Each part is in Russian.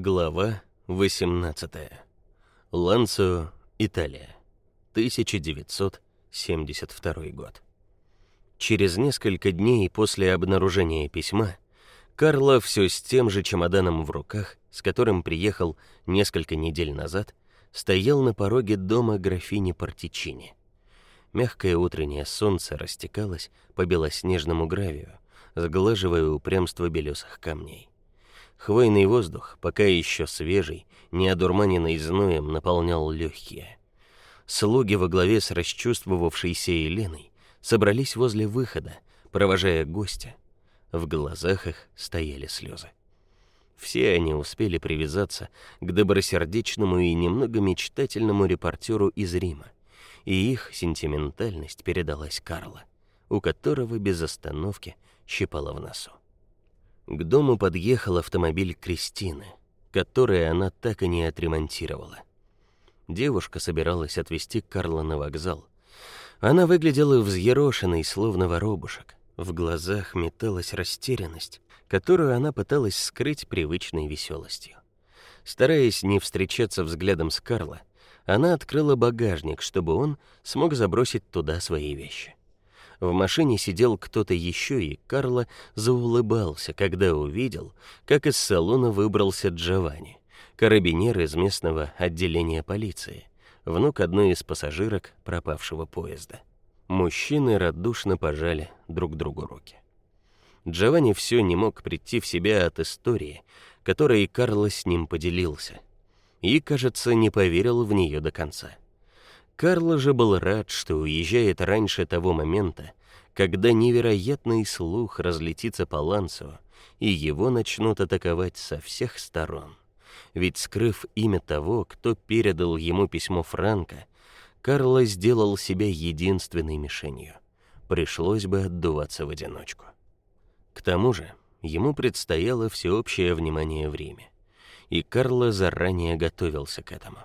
Глава 18. Ланцо, Италия. 1972 год. Через несколько дней после обнаружения письма Карло все с тем же чемоданом в руках, с которым приехал несколько недель назад, стоял на пороге дома графини Партичини. Мягкое утреннее солнце растекалось по белоснежному гравию, сглаживая упрямство белесых камней. Хвойный воздух, пока еще свежий, не одурманенный зноем, наполнял легкие. Слуги во главе с расчувствовавшейся Еленой собрались возле выхода, провожая гостя. В глазах их стояли слезы. Все они успели привязаться к добросердечному и немного мечтательному репортеру из Рима, и их сентиментальность передалась Карло, у которого без остановки щипало в носу. К дому подъехал автомобиль Кристины, который она так и не отремонтировала. Девушка собиралась отвезти Карла на вокзал. Она выглядела взъерошенной, словно воробушек. В глазах металась растерянность, которую она пыталась скрыть привычной веселостью. Стараясь не встречаться взглядом с Карла, она открыла багажник, чтобы он смог забросить туда свои вещи. В машине сидел кто-то еще, и Карло заулыбался, когда увидел, как из салона выбрался Джованни, карабинер из местного отделения полиции, внук одной из пассажирок пропавшего поезда. Мужчины радушно пожали друг другу руки. Джованни все не мог прийти в себя от истории, которой Карло с ним поделился, и, кажется, не поверил в нее до конца. Карло же был рад, что уезжает раньше того момента, когда невероятный слух разлетится по Лансу, и его начнут атаковать со всех сторон. Ведь скрыв имя того, кто передал ему письмо Франка, Карло сделал себя единственной мишенью. Пришлось бы отдуваться в одиночку. К тому же, ему предстояло всеобщее внимание в Риме, и Карло заранее готовился к этому.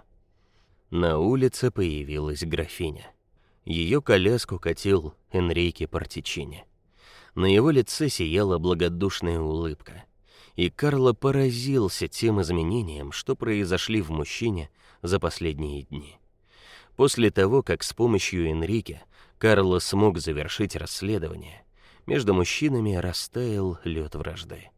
На улице появилась графиня. Ее коляску катил Энрике Партичини. На его лице сияла благодушная улыбка, и Карло поразился тем изменениям, что произошли в мужчине за последние дни. После того, как с помощью Энрике Карло смог завершить расследование, между мужчинами растаял лед вражды.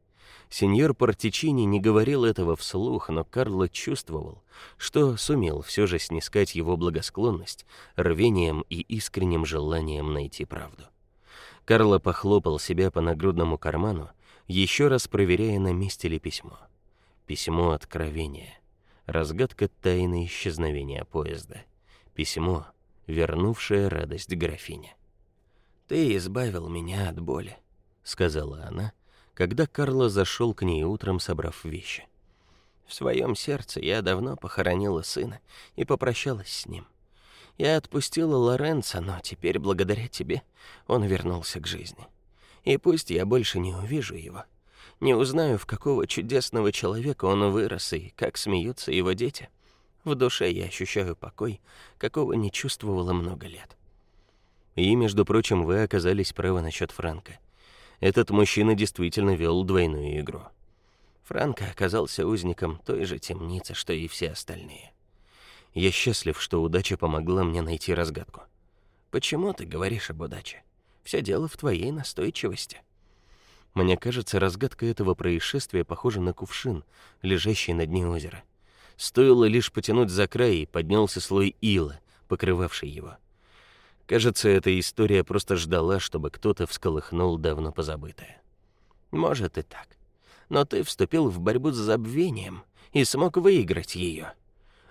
Сеньор Партичини не говорил этого вслух, но Карло чувствовал, что сумел все же снискать его благосклонность рвением и искренним желанием найти правду. Карло похлопал себя по нагрудному карману, еще раз проверяя, на месте ли письмо. Письмо откровения. Разгадка тайны исчезновения поезда. Письмо, вернувшее радость графине. Ты избавил меня от боли, сказала она когда Карло зашел к ней утром, собрав вещи. В своем сердце я давно похоронила сына и попрощалась с ним. Я отпустила Лоренцо, но теперь благодаря тебе он вернулся к жизни. И пусть я больше не увижу его, не узнаю, в какого чудесного человека он вырос и как смеются его дети, в душе я ощущаю покой, какого не чувствовала много лет. И, между прочим, вы оказались правы насчет Франка этот мужчина действительно вел двойную игру. Франко оказался узником той же темницы, что и все остальные. Я счастлив, что удача помогла мне найти разгадку. Почему ты говоришь об удаче? Все дело в твоей настойчивости. Мне кажется, разгадка этого происшествия похожа на кувшин, лежащий на дне озера. Стоило лишь потянуть за край, и поднялся слой ила, покрывавший его. Кажется, эта история просто ждала, чтобы кто-то всколыхнул давно позабытое. Может и так. Но ты вступил в борьбу с забвением и смог выиграть ее.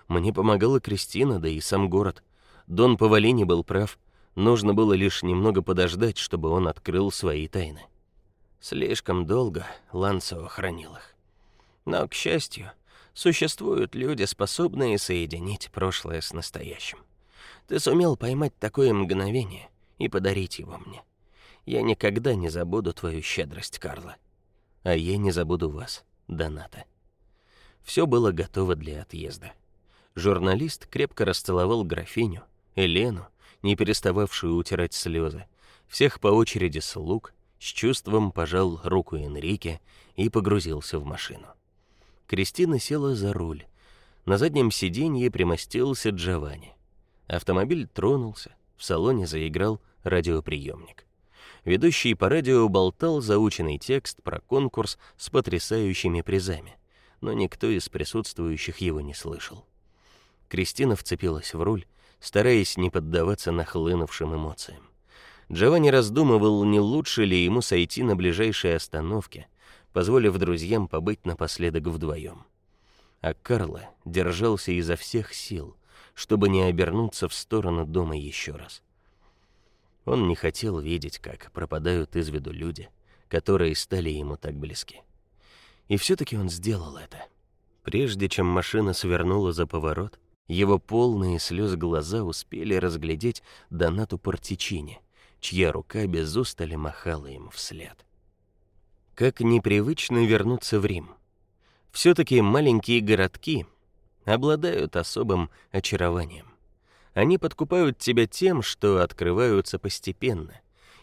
Мне помогала Кристина, да и сам город. Дон Павалини был прав. Нужно было лишь немного подождать, чтобы он открыл свои тайны. Слишком долго Лансо хранил их. Но, к счастью, существуют люди, способные соединить прошлое с настоящим. Ты сумел поймать такое мгновение и подарить его мне. Я никогда не забуду твою щедрость, Карла. А я не забуду вас, Доната. Все было готово для отъезда. Журналист крепко расцеловал графиню, Елену, не перестававшую утирать слезы, всех по очереди слуг, с чувством пожал руку Энрике и погрузился в машину. Кристина села за руль. На заднем сиденье примостился Джованни. Автомобиль тронулся, в салоне заиграл радиоприемник. Ведущий по радио болтал заученный текст про конкурс с потрясающими призами, но никто из присутствующих его не слышал. Кристина вцепилась в руль, стараясь не поддаваться нахлынувшим эмоциям. Джованни раздумывал, не лучше ли ему сойти на ближайшей остановке, позволив друзьям побыть напоследок вдвоем. А Карло держался изо всех сил, чтобы не обернуться в сторону дома еще раз. Он не хотел видеть, как пропадают из виду люди, которые стали ему так близки. И все таки он сделал это. Прежде чем машина свернула за поворот, его полные слез глаза успели разглядеть Донату Портичини, чья рука без устали махала ему вслед. Как непривычно вернуться в Рим. все таки маленькие городки обладают особым очарованием. Они подкупают тебя тем, что открываются постепенно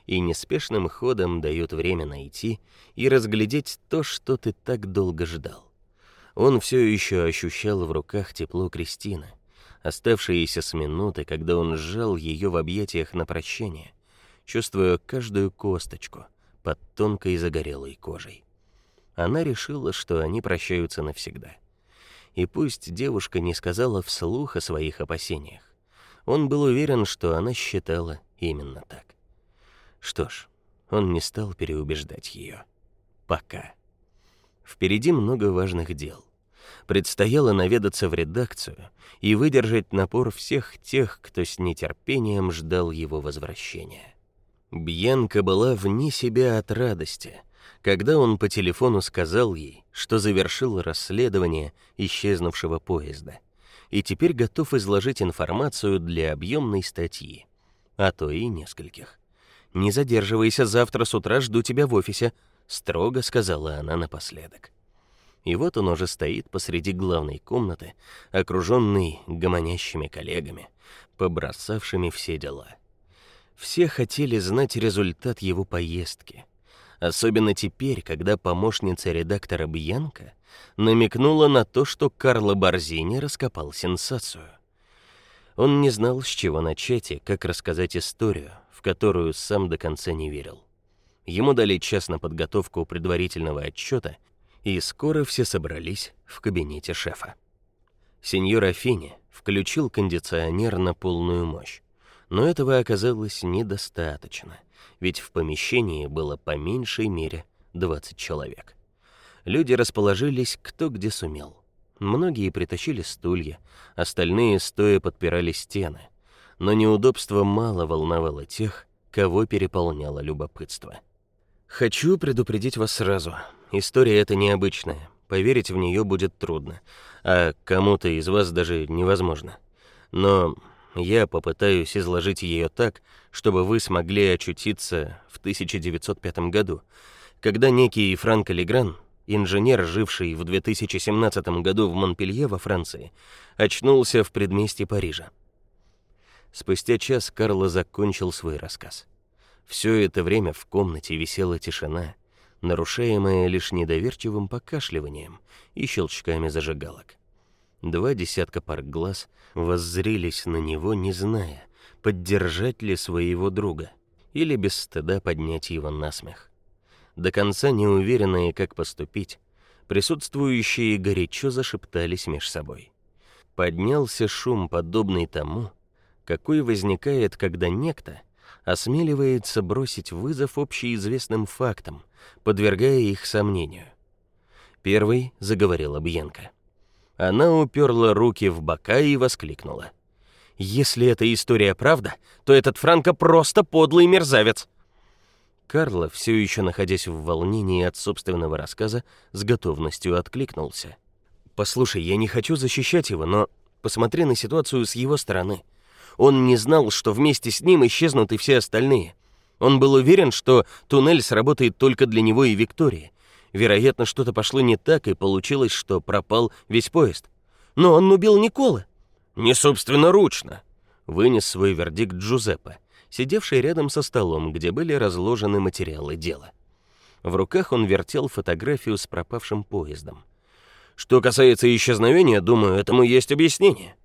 и неспешным ходом дают время найти и разглядеть то, что ты так долго ждал. Он все еще ощущал в руках тепло Кристины, оставшееся с минуты, когда он сжал ее в объятиях на прощание, чувствуя каждую косточку под тонкой загорелой кожей. Она решила, что они прощаются навсегда. И пусть девушка не сказала вслух о своих опасениях, он был уверен, что она считала именно так. Что ж, он не стал переубеждать ее. Пока. Впереди много важных дел. Предстояло наведаться в редакцию и выдержать напор всех тех, кто с нетерпением ждал его возвращения. Бьянка была вне себя от радости, когда он по телефону сказал ей, что завершил расследование исчезнувшего поезда и теперь готов изложить информацию для объемной статьи, а то и нескольких. Не задерживайся, завтра с утра жду тебя в офисе, строго сказала она напоследок. И вот он уже стоит посреди главной комнаты, окруженный гомонящими коллегами, побросавшими все дела. Все хотели знать результат его поездки, особенно теперь, когда помощница редактора Бьянка намекнула на то, что Карло Борзини раскопал сенсацию. Он не знал, с чего начать и как рассказать историю, в которую сам до конца не верил. Ему дали час на подготовку предварительного отчета, и скоро все собрались в кабинете шефа. Сеньор Афини включил кондиционер на полную мощь, но этого оказалось недостаточно, ведь в помещении было по меньшей мере 20 человек люди расположились кто где сумел. Многие притащили стулья, остальные стоя подпирали стены. Но неудобство мало волновало тех, кого переполняло любопытство. Хочу предупредить вас сразу. История эта необычная. Поверить в нее будет трудно, а кому-то из вас даже невозможно. Но я попытаюсь изложить ее так, чтобы вы смогли очутиться в 1905 году, когда некий Франко Легран инженер, живший в 2017 году в Монпелье во Франции, очнулся в предместье Парижа. Спустя час Карло закончил свой рассказ. Все это время в комнате висела тишина, нарушаемая лишь недоверчивым покашливанием и щелчками зажигалок. Два десятка пар глаз воззрились на него, не зная, поддержать ли своего друга или без стыда поднять его на смех до конца неуверенные, как поступить, присутствующие горячо зашептались меж собой. Поднялся шум, подобный тому, какой возникает, когда некто осмеливается бросить вызов общеизвестным фактам, подвергая их сомнению. Первый заговорила Бьенка. Она уперла руки в бока и воскликнула: "Если эта история правда, то этот Франко просто подлый мерзавец. Карло, все еще находясь в волнении от собственного рассказа, с готовностью откликнулся. Послушай, я не хочу защищать его, но посмотри на ситуацию с его стороны. Он не знал, что вместе с ним исчезнут и все остальные. Он был уверен, что туннель сработает только для него и Виктории. Вероятно, что-то пошло не так, и получилось, что пропал весь поезд. Но он убил Никола. Не собственноручно, вынес свой вердикт Джузеппе сидевший рядом со столом, где были разложены материалы дела. В руках он вертел фотографию с пропавшим поездом. Что касается исчезновения, думаю, этому есть объяснение.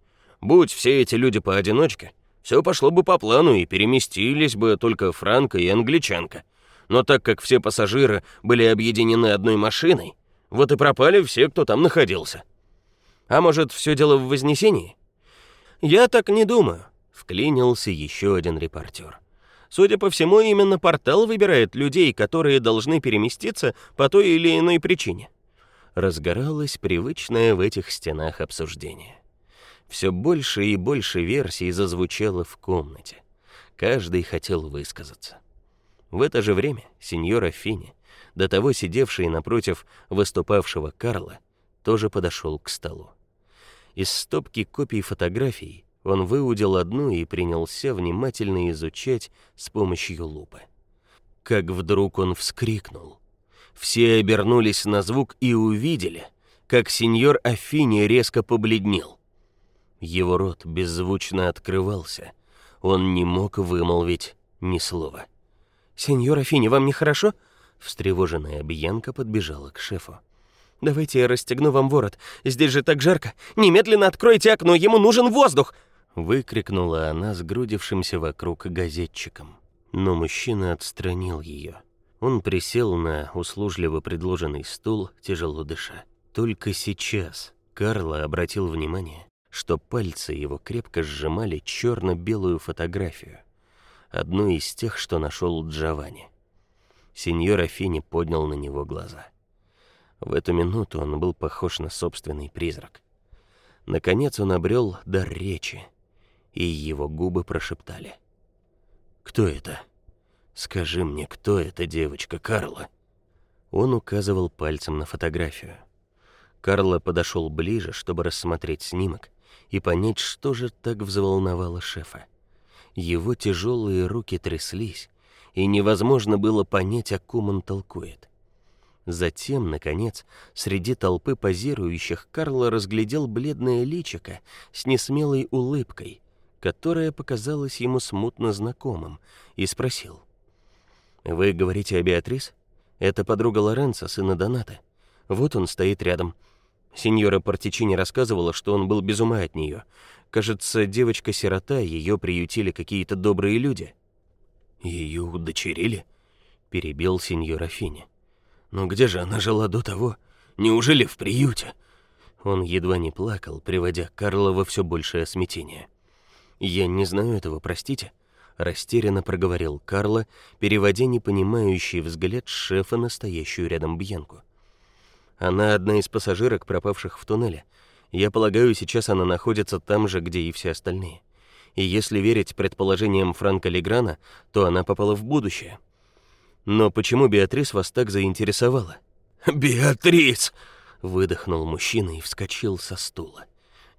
Будь все эти люди поодиночке, все пошло бы по плану и переместились бы только Франко и англичанка. Но так как все пассажиры были объединены одной машиной, вот и пропали все, кто там находился. А может, все дело в Вознесении? Я так не думаю, вклинился еще один репортер. Судя по всему, именно портал выбирает людей, которые должны переместиться по той или иной причине. Разгоралось привычное в этих стенах обсуждение. Все больше и больше версий зазвучало в комнате. Каждый хотел высказаться. В это же время сеньора Фини, до того сидевший напротив выступавшего Карла, тоже подошел к столу. Из стопки копий фотографий он выудил одну и принялся внимательно изучать с помощью лупы. Как вдруг он вскрикнул. Все обернулись на звук и увидели, как сеньор Афини резко побледнел. Его рот беззвучно открывался. Он не мог вымолвить ни слова. «Сеньор Афини, вам нехорошо?» Встревоженная Бьянка подбежала к шефу. «Давайте я расстегну вам ворот. Здесь же так жарко. Немедленно откройте окно, ему нужен воздух!» Выкрикнула она сгрудившимся вокруг газетчикам. Но мужчина отстранил ее. Он присел на услужливо предложенный стул, тяжело дыша. Только сейчас Карло обратил внимание, что пальцы его крепко сжимали черно белую фотографию, одну из тех, что нашел Джованни. Сеньор Афини поднял на него глаза. В эту минуту он был похож на собственный призрак. Наконец он обрел дар речи, и его губы прошептали: "Кто это? Скажи мне, кто эта девочка, Карла?" Он указывал пальцем на фотографию. Карло подошел ближе, чтобы рассмотреть снимок, и понять, что же так взволновало шефа. Его тяжелые руки тряслись, и невозможно было понять, о ком он толкует. Затем, наконец, среди толпы позирующих Карло разглядел бледное личико с несмелой улыбкой, которая показалась ему смутно знакомым, и спросил: "Вы говорите о Беатрис? Это подруга Лоренцо, сына Доната. Вот он стоит рядом. Сеньора Партичини рассказывала, что он был без ума от нее. Кажется, девочка-сирота, ее приютили какие-то добрые люди. Ее удочерили? перебил сеньор Фини. Но где же она жила до того? Неужели в приюте? Он едва не плакал, приводя Карла во все большее смятение. Я не знаю этого, простите, растерянно проговорил Карло, переводя непонимающий взгляд шефа на стоящую рядом Бьянку. Она одна из пассажирок, пропавших в туннеле. Я полагаю, сейчас она находится там же, где и все остальные. И если верить предположениям Франка Леграна, то она попала в будущее. Но почему Беатрис вас так заинтересовала? Беатрис, выдохнул мужчина и вскочил со стула.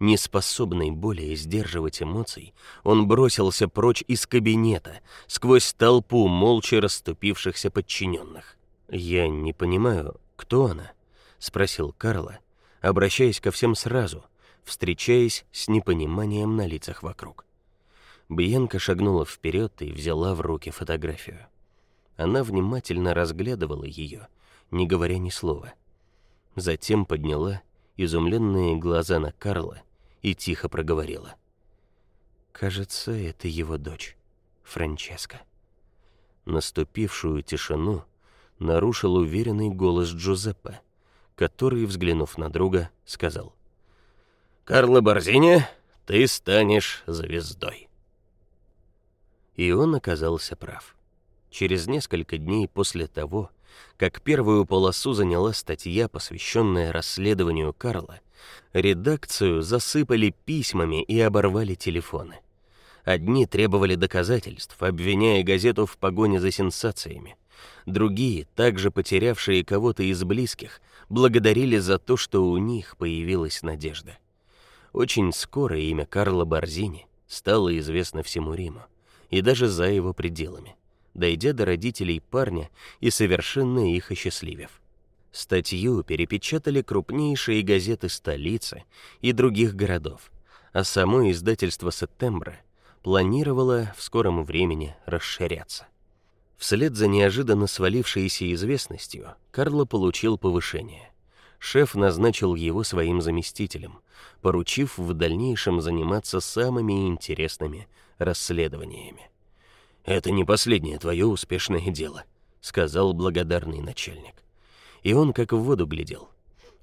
Неспособный более сдерживать эмоций, он бросился прочь из кабинета, сквозь толпу молча расступившихся подчиненных. Я не понимаю, кто она? спросил Карла, обращаясь ко всем сразу, встречаясь с непониманием на лицах вокруг. Бьянка шагнула вперед и взяла в руки фотографию. Она внимательно разглядывала ее, не говоря ни слова. Затем подняла изумленные глаза на Карла и тихо проговорила: "Кажется, это его дочь, Франческа". Наступившую тишину нарушил уверенный голос Джузеппе который, взглянув на друга, сказал: "Карло Борзини, ты станешь звездой". И он оказался прав. Через несколько дней после того, как первую полосу заняла статья, посвященная расследованию Карла, редакцию засыпали письмами и оборвали телефоны. Одни требовали доказательств, обвиняя газету в погоне за сенсациями. Другие, также потерявшие кого-то из близких, благодарили за то, что у них появилась надежда. Очень скоро имя Карла Борзини стало известно всему Риму, и даже за его пределами, дойдя до родителей парня и совершенно их осчастливив. Статью перепечатали крупнейшие газеты столицы и других городов, а само издательство Сеттембра планировало в скором времени расширяться. Вслед за неожиданно свалившейся известностью Карло получил повышение. шеф назначил его своим заместителем, поручив в дальнейшем заниматься самыми интересными расследованиями. Это не последнее твое успешное дело, сказал благодарный начальник. И он как в воду глядел.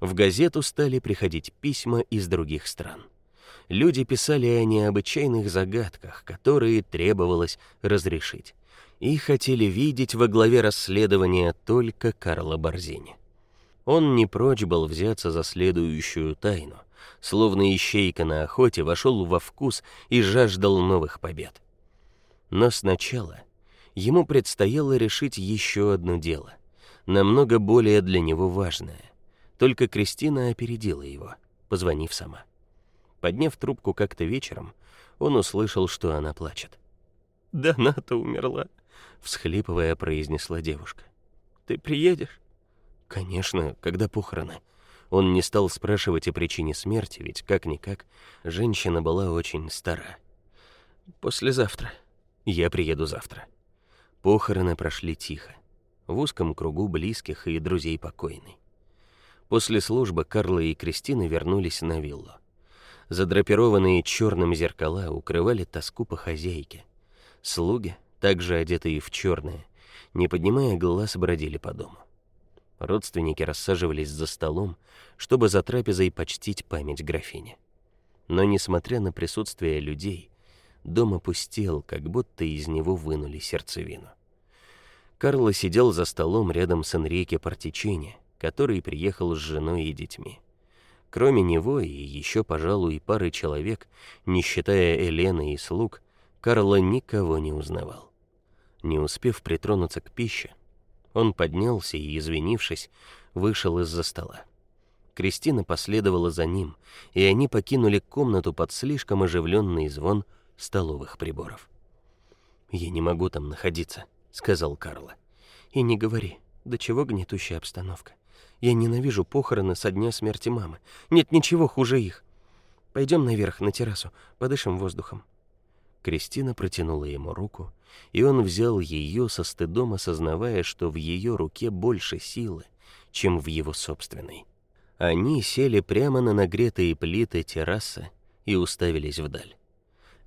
В газету стали приходить письма из других стран. Люди писали о необычайных загадках, которые требовалось разрешить, и хотели видеть во главе расследования только Карла Борзини. Он не прочь был взяться за следующую тайну, словно ищейка на охоте вошел во вкус и жаждал новых побед. Но сначала ему предстояло решить еще одно дело, намного более для него важное. Только Кристина опередила его, позвонив сама. Подняв трубку как-то вечером, он услышал, что она плачет. "Да она-то умерла", всхлипывая, произнесла девушка. "Ты приедешь?" "Конечно, когда похороны". Он не стал спрашивать о причине смерти, ведь как никак женщина была очень стара. "Послезавтра. Я приеду завтра". Похороны прошли тихо, в узком кругу близких и друзей покойной. После службы Карла и Кристина вернулись на виллу. Задрапированные черным зеркала укрывали тоску по хозяйке. Слуги, также одетые в черное, не поднимая глаз, бродили по дому. Родственники рассаживались за столом, чтобы за трапезой почтить память графини. Но несмотря на присутствие людей, дом опустел, как будто из него вынули сердцевину. Карло сидел за столом рядом с Энрике Партичини, который приехал с женой и детьми. Кроме него и еще, пожалуй, пары человек, не считая Елены и слуг, Карло никого не узнавал. Не успев притронуться к пище, он поднялся и, извинившись, вышел из-за стола. Кристина последовала за ним, и они покинули комнату под слишком оживленный звон столовых приборов. "Я не могу там находиться", сказал Карло. "И не говори, до чего гнетущая обстановка. Я ненавижу похороны со дня смерти мамы. Нет ничего хуже их. Пойдем наверх на террасу, подышим воздухом. Кристина протянула ему руку, и он взял ее со стыдом, осознавая, что в ее руке больше силы, чем в его собственной. Они сели прямо на нагретые плиты террасы и уставились вдаль.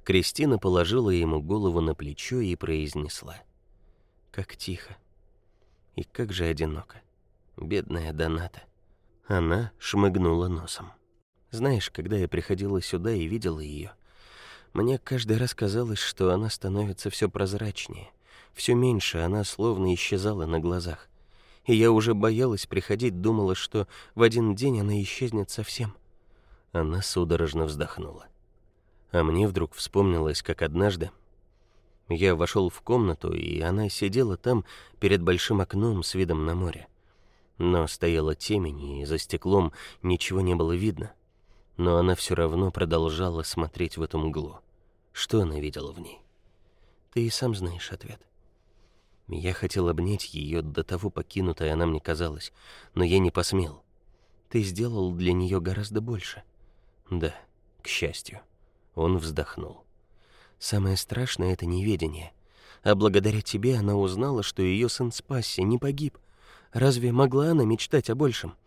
Кристина положила ему голову на плечо и произнесла: "Как тихо и как же одиноко бедная Доната. Она шмыгнула носом. Знаешь, когда я приходила сюда и видела ее, мне каждый раз казалось, что она становится все прозрачнее, все меньше она словно исчезала на глазах. И я уже боялась приходить, думала, что в один день она исчезнет совсем. Она судорожно вздохнула. А мне вдруг вспомнилось, как однажды я вошел в комнату, и она сидела там перед большим окном с видом на море. Но стояла темень, и за стеклом ничего не было видно. Но она все равно продолжала смотреть в эту мглу. Что она видела в ней? Ты и сам знаешь ответ. Я хотел обнять ее, до того покинутой она мне казалась, но я не посмел. Ты сделал для нее гораздо больше. Да, к счастью. Он вздохнул. Самое страшное это неведение. А благодаря тебе она узнала, что ее сын спасся, не погиб. Разве могла она мечтать о большем?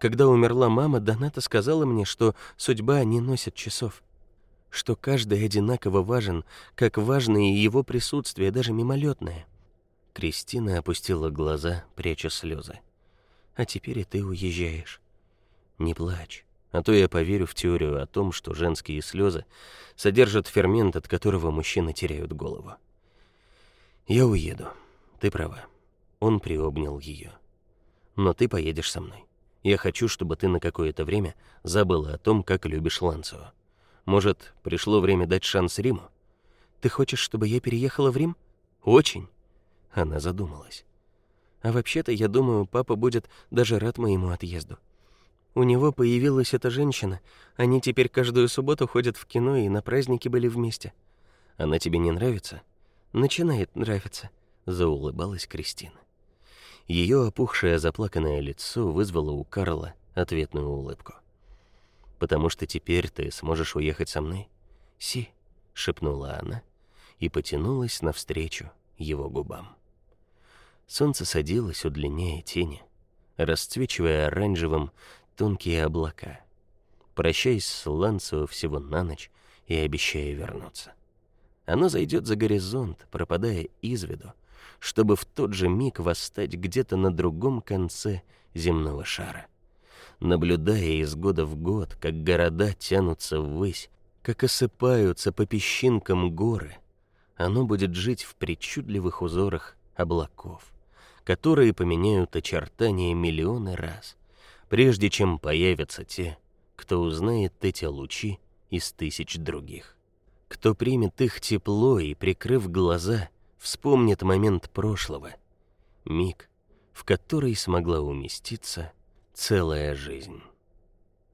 Когда умерла мама, Доната сказала мне, что судьба не носит часов, что каждый одинаково важен, как важно и его присутствие, даже мимолетное. Кристина опустила глаза, пряча слезы. А теперь и ты уезжаешь. Не плачь, а то я поверю в теорию о том, что женские слезы содержат фермент, от которого мужчины теряют голову. Я уеду. Ты права. Он приобнял ее. Но ты поедешь со мной. Я хочу, чтобы ты на какое-то время забыла о том, как любишь Ланцо. Может, пришло время дать шанс Риму? Ты хочешь, чтобы я переехала в Рим? Очень. Она задумалась. А вообще-то, я думаю, папа будет даже рад моему отъезду. У него появилась эта женщина. Они теперь каждую субботу ходят в кино и на праздники были вместе. Она тебе не нравится? Начинает нравиться, заулыбалась Кристина. Ее опухшее заплаканное лицо вызвало у Карла ответную улыбку. Потому что теперь ты сможешь уехать со мной, Си, шепнула она и потянулась навстречу его губам. Солнце садилось, удлиняя тени, расцвечивая оранжевым тонкие облака, прощаясь с Ланцио всего на ночь и обещая вернуться. Оно зайдет за горизонт, пропадая из виду, чтобы в тот же миг восстать где-то на другом конце земного шара. Наблюдая из года в год, как города тянутся ввысь, как осыпаются по песчинкам горы, оно будет жить в причудливых узорах облаков, которые поменяют очертания миллионы раз, прежде чем появятся те, кто узнает эти лучи из тысяч других. Кто примет их тепло и, прикрыв глаза, вспомнит момент прошлого, миг, в который смогла уместиться целая жизнь.